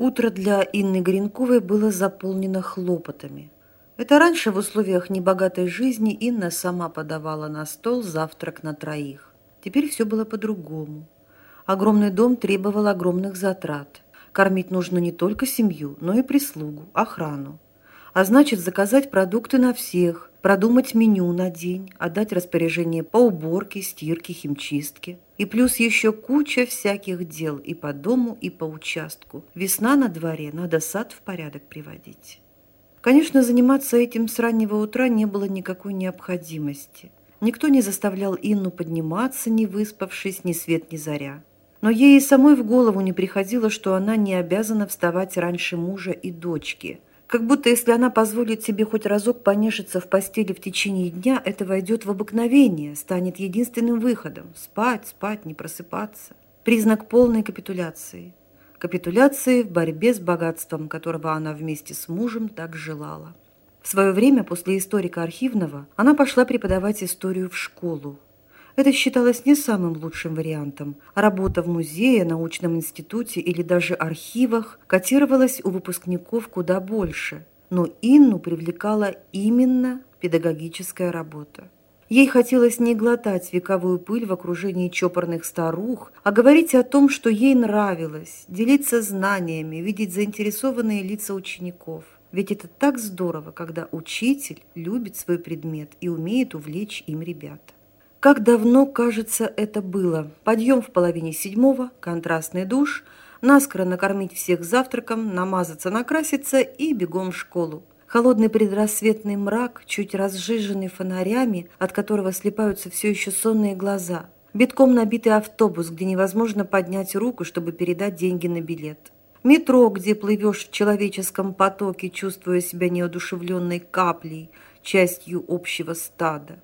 Утро для Инны Гринковой было заполнено хлопотами. Это раньше в условиях небогатой жизни Инна сама подавала на стол завтрак на троих. Теперь все было по-другому. Огромный дом требовал огромных затрат. Кормить нужно не только семью, но и прислугу, охрану. А значит, заказать продукты на всех, продумать меню на день, отдать распоряжение по уборке, стирке, химчистке. И плюс еще куча всяких дел и по дому, и по участку. Весна на дворе, надо сад в порядок приводить. Конечно, заниматься этим с раннего утра не было никакой необходимости. Никто не заставлял Инну подниматься, не выспавшись, ни свет, ни заря. Но ей и самой в голову не приходило, что она не обязана вставать раньше мужа и дочки – как будто если она позволит себе хоть разок понежиться в постели в течение дня, это войдет в обыкновение, станет единственным выходом. Спать, спать, не просыпаться. Признак полной капитуляции. Капитуляции в борьбе с богатством, которого она вместе с мужем так желала. В свое время, после историка архивного, она пошла преподавать историю в школу. Это считалось не самым лучшим вариантом. Работа в музее, научном институте или даже архивах котировалась у выпускников куда больше. Но Инну привлекала именно педагогическая работа. Ей хотелось не глотать вековую пыль в окружении чопорных старух, а говорить о том, что ей нравилось, делиться знаниями, видеть заинтересованные лица учеников. Ведь это так здорово, когда учитель любит свой предмет и умеет увлечь им ребят. Как давно, кажется, это было. Подъем в половине седьмого, контрастный душ, наскоро накормить всех завтраком, намазаться, накраситься и бегом в школу. Холодный предрассветный мрак, чуть разжиженный фонарями, от которого слепаются все еще сонные глаза. Битком набитый автобус, где невозможно поднять руку, чтобы передать деньги на билет. Метро, где плывешь в человеческом потоке, чувствуя себя неодушевленной каплей, частью общего стада.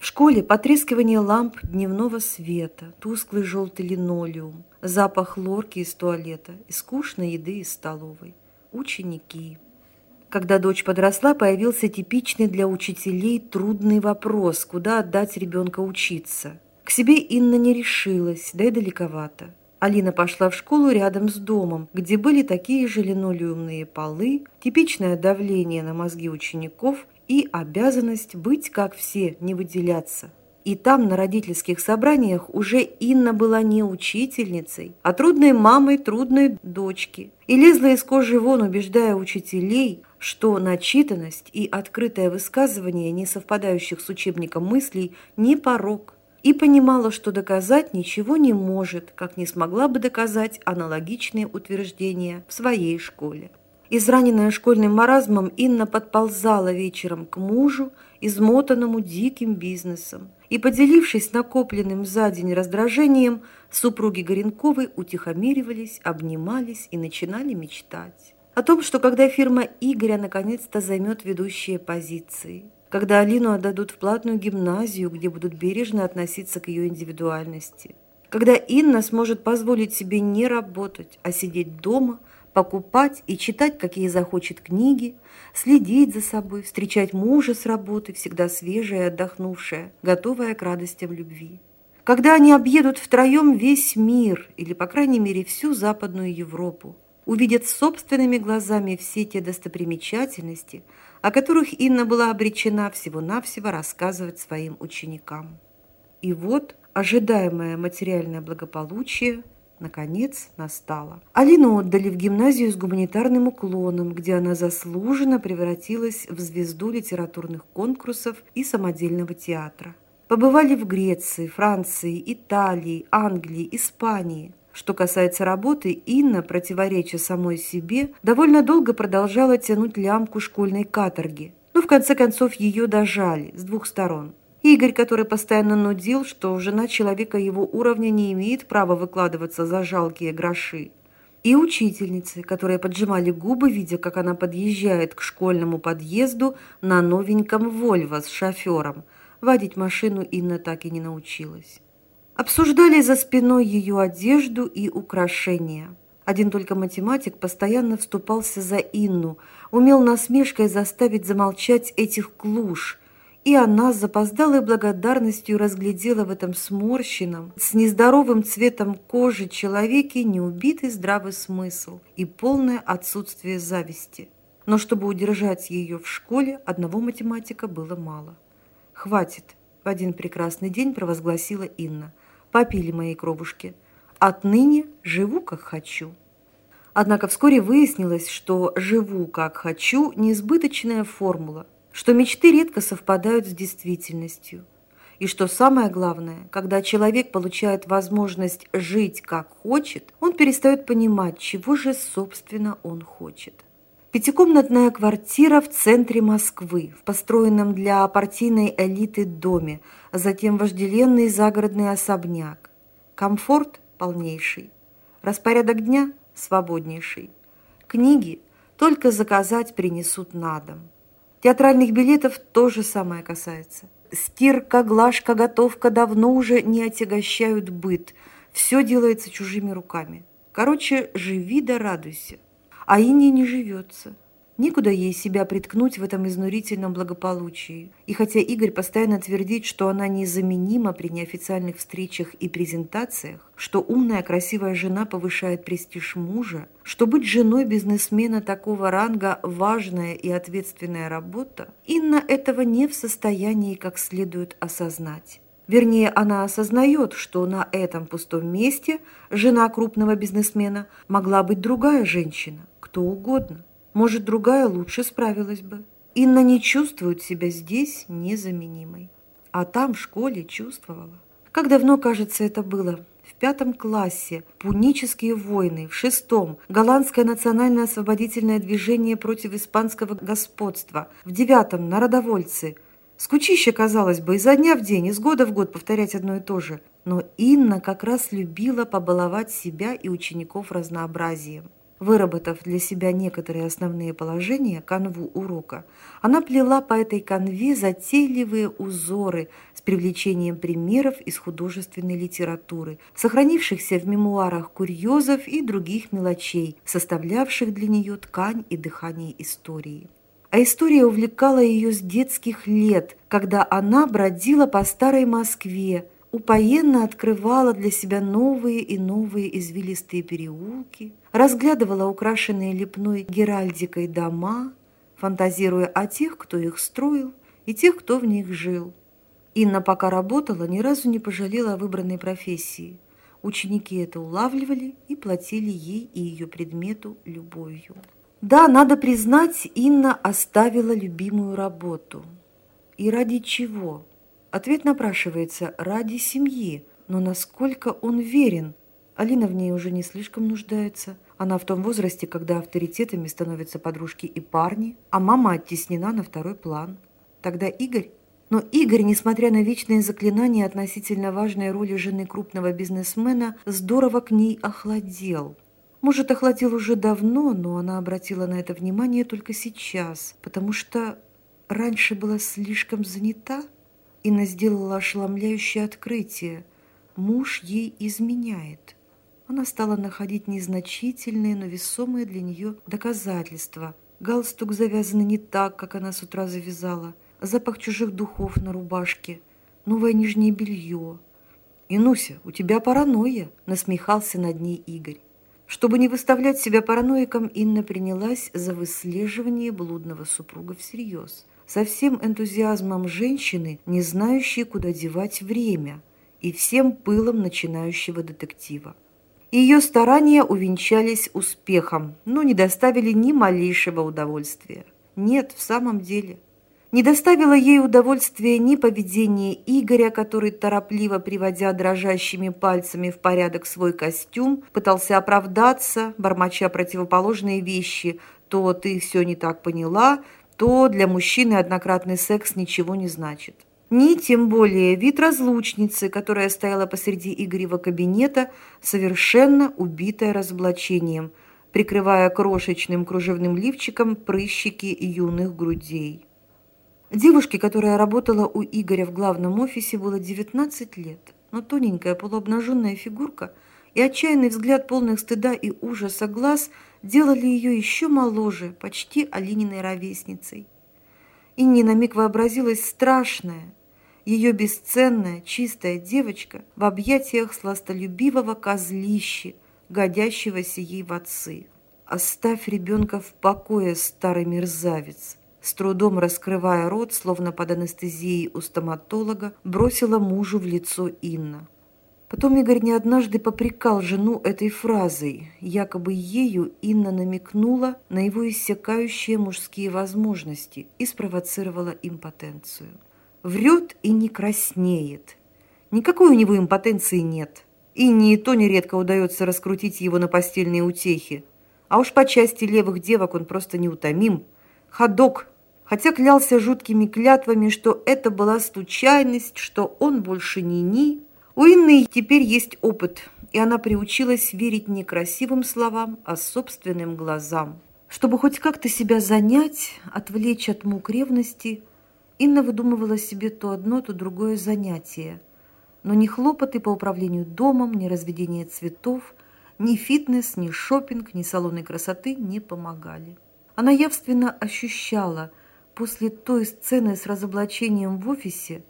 В школе потрескивание ламп дневного света, тусклый желтый линолеум, запах лорки из туалета и скучной еды из столовой. Ученики. Когда дочь подросла, появился типичный для учителей трудный вопрос, куда отдать ребенка учиться. К себе Инна не решилась, да и далековато. Алина пошла в школу рядом с домом, где были такие же линолеумные полы, типичное давление на мозги учеников и обязанность быть как все, не выделяться. И там, на родительских собраниях, уже Инна была не учительницей, а трудной мамой трудной дочки. И лезла из кожи вон, убеждая учителей, что начитанность и открытое высказывание не совпадающих с учебником мыслей не порог. И понимала, что доказать ничего не может, как не смогла бы доказать аналогичные утверждения в своей школе. Израненная школьным маразмом, Инна подползала вечером к мужу, измотанному диким бизнесом. И, поделившись накопленным за день раздражением, супруги Горенковой утихомиривались, обнимались и начинали мечтать. О том, что когда фирма Игоря наконец-то займет ведущие позиции, когда Алину отдадут в платную гимназию, где будут бережно относиться к ее индивидуальности, когда Инна сможет позволить себе не работать, а сидеть дома – покупать и читать, какие захочет книги, следить за собой, встречать мужа с работы, всегда свежая и отдохнувшая, готовая к радостям любви. Когда они объедут втроем весь мир, или, по крайней мере, всю Западную Европу, увидят собственными глазами все те достопримечательности, о которых Инна была обречена всего-навсего рассказывать своим ученикам. И вот ожидаемое материальное благополучие – наконец настала. Алину отдали в гимназию с гуманитарным уклоном, где она заслуженно превратилась в звезду литературных конкурсов и самодельного театра. Побывали в Греции, Франции, Италии, Англии, Испании. Что касается работы, Инна, противореча самой себе, довольно долго продолжала тянуть лямку школьной каторги. Но в конце концов ее дожали с двух сторон. Игорь, который постоянно нудил, что жена человека его уровня не имеет права выкладываться за жалкие гроши. И учительницы, которые поджимали губы, видя, как она подъезжает к школьному подъезду на новеньком «Вольво» с шофером. Водить машину Инна так и не научилась. Обсуждали за спиной ее одежду и украшения. Один только математик постоянно вступался за Инну, умел насмешкой заставить замолчать этих клуш – и она с запоздалой благодарностью разглядела в этом сморщенном, с нездоровым цветом кожи человеке неубитый здравый смысл и полное отсутствие зависти. Но чтобы удержать ее в школе, одного математика было мало. «Хватит», – в один прекрасный день провозгласила Инна. «Попили мои кровушки. Отныне живу, как хочу». Однако вскоре выяснилось, что «живу, как хочу» – неизбыточная формула – что мечты редко совпадают с действительностью. И что самое главное, когда человек получает возможность жить как хочет, он перестает понимать, чего же, собственно, он хочет. Пятикомнатная квартира в центре Москвы, в построенном для партийной элиты доме, а затем вожделенный загородный особняк. Комфорт полнейший, распорядок дня свободнейший. Книги только заказать принесут на дом. Театральных билетов тоже самое касается. Стирка, глажка, готовка давно уже не отягощают быт. Все делается чужими руками. Короче, живи да радуйся. А Ине не живется. Некуда ей себя приткнуть в этом изнурительном благополучии. И хотя Игорь постоянно твердит, что она незаменима при неофициальных встречах и презентациях, что умная, красивая жена повышает престиж мужа, что быть женой бизнесмена такого ранга – важная и ответственная работа, Инна этого не в состоянии как следует осознать. Вернее, она осознает, что на этом пустом месте жена крупного бизнесмена могла быть другая женщина, кто угодно. Может, другая лучше справилась бы. Инна не чувствует себя здесь незаменимой. А там, в школе, чувствовала. Как давно, кажется, это было? В пятом классе пунические войны, в шестом голландское национальное освободительное движение против испанского господства, в девятом народовольцы. Скучище, казалось бы, изо дня в день, из года в год повторять одно и то же. Но Инна как раз любила побаловать себя и учеников разнообразием. Выработав для себя некоторые основные положения, канву урока, она плела по этой канве затейливые узоры с привлечением примеров из художественной литературы, сохранившихся в мемуарах курьезов и других мелочей, составлявших для нее ткань и дыхание истории. А история увлекала ее с детских лет, когда она бродила по старой Москве, упоенно открывала для себя новые и новые извилистые переулки, разглядывала украшенные лепной геральдикой дома, фантазируя о тех, кто их строил, и тех, кто в них жил. Инна пока работала, ни разу не пожалела о выбранной профессии. Ученики это улавливали и платили ей и ее предмету любовью. Да, надо признать, Инна оставила любимую работу. И ради чего? Ответ напрашивается ради семьи, но насколько он верен? Алина в ней уже не слишком нуждается. Она в том возрасте, когда авторитетами становятся подружки и парни, а мама оттеснена на второй план. Тогда Игорь? Но Игорь, несмотря на вечные заклинания относительно важной роли жены крупного бизнесмена, здорово к ней охладел. Может, охладил уже давно, но она обратила на это внимание только сейчас, потому что раньше была слишком занята. Инна сделала ошеломляющее открытие. Муж ей изменяет. Она стала находить незначительные, но весомые для нее доказательства. Галстук завязан не так, как она с утра завязала. Запах чужих духов на рубашке. Новое нижнее белье. «Инуся, у тебя паранойя», – насмехался над ней Игорь. Чтобы не выставлять себя параноиком, Инна принялась за выслеживание блудного супруга всерьез со всем энтузиазмом женщины, не знающей, куда девать время, и всем пылом начинающего детектива. Ее старания увенчались успехом, но не доставили ни малейшего удовольствия. Нет, в самом деле. Не доставило ей удовольствия ни поведение Игоря, который, торопливо приводя дрожащими пальцами в порядок свой костюм, пытался оправдаться, бормоча противоположные вещи. То ты все не так поняла, то для мужчины однократный секс ничего не значит. Ни тем более вид разлучницы, которая стояла посреди Игорева кабинета, совершенно убитая разоблачением, прикрывая крошечным кружевным лифчиком прыщики юных грудей. Девушке, которая работала у Игоря в главном офисе, было 19 лет, но тоненькая полуобнаженная фигурка – и отчаянный взгляд полных стыда и ужаса глаз делали ее еще моложе, почти Алининой ровесницей. Инне на миг вообразилась страшная, ее бесценная, чистая девочка в объятиях сластолюбивого козлища, годящегося ей в отцы. «Оставь ребенка в покое, старый мерзавец!» С трудом раскрывая рот, словно под анестезией у стоматолога, бросила мужу в лицо Инна. Потом Игорь не однажды попрекал жену этой фразой. Якобы ею Инна намекнула на его иссякающие мужские возможности и спровоцировала импотенцию. Врет и не краснеет. Никакой у него импотенции нет. Инне и то нередко удается раскрутить его на постельные утехи. А уж по части левых девок он просто неутомим. Ходок, хотя клялся жуткими клятвами, что это была случайность, что он больше не ни. У Инны теперь есть опыт, и она приучилась верить не красивым словам, а собственным глазам. Чтобы хоть как-то себя занять, отвлечь от мук ревности, Инна выдумывала себе то одно, то другое занятие. Но ни хлопоты по управлению домом, ни разведение цветов, ни фитнес, ни шопинг, ни салоны красоты не помогали. Она явственно ощущала, после той сцены с разоблачением в офисе,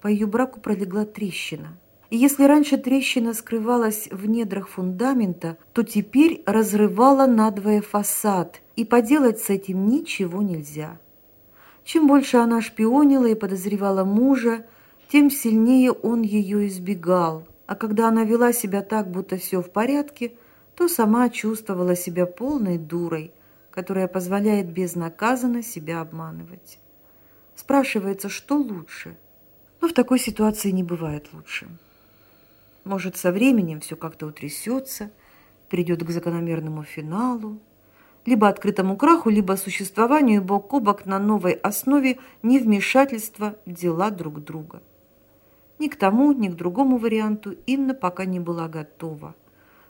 по ее браку пролегла трещина. И если раньше трещина скрывалась в недрах фундамента, то теперь разрывала надвое фасад, и поделать с этим ничего нельзя. Чем больше она шпионила и подозревала мужа, тем сильнее он ее избегал – а когда она вела себя так, будто все в порядке, то сама чувствовала себя полной дурой, которая позволяет безнаказанно себя обманывать. Спрашивается, что лучше? Но в такой ситуации не бывает лучше. Может, со временем все как-то утрясется, придет к закономерному финалу, либо открытому краху, либо существованию бок о бок на новой основе невмешательства в дела друг друга. Ни к тому, ни к другому варианту Инна пока не была готова.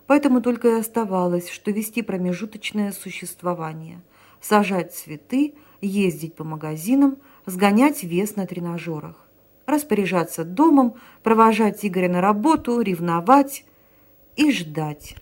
Поэтому только и оставалось, что вести промежуточное существование, сажать цветы, ездить по магазинам, сгонять вес на тренажерах, распоряжаться домом, провожать Игоря на работу, ревновать и ждать.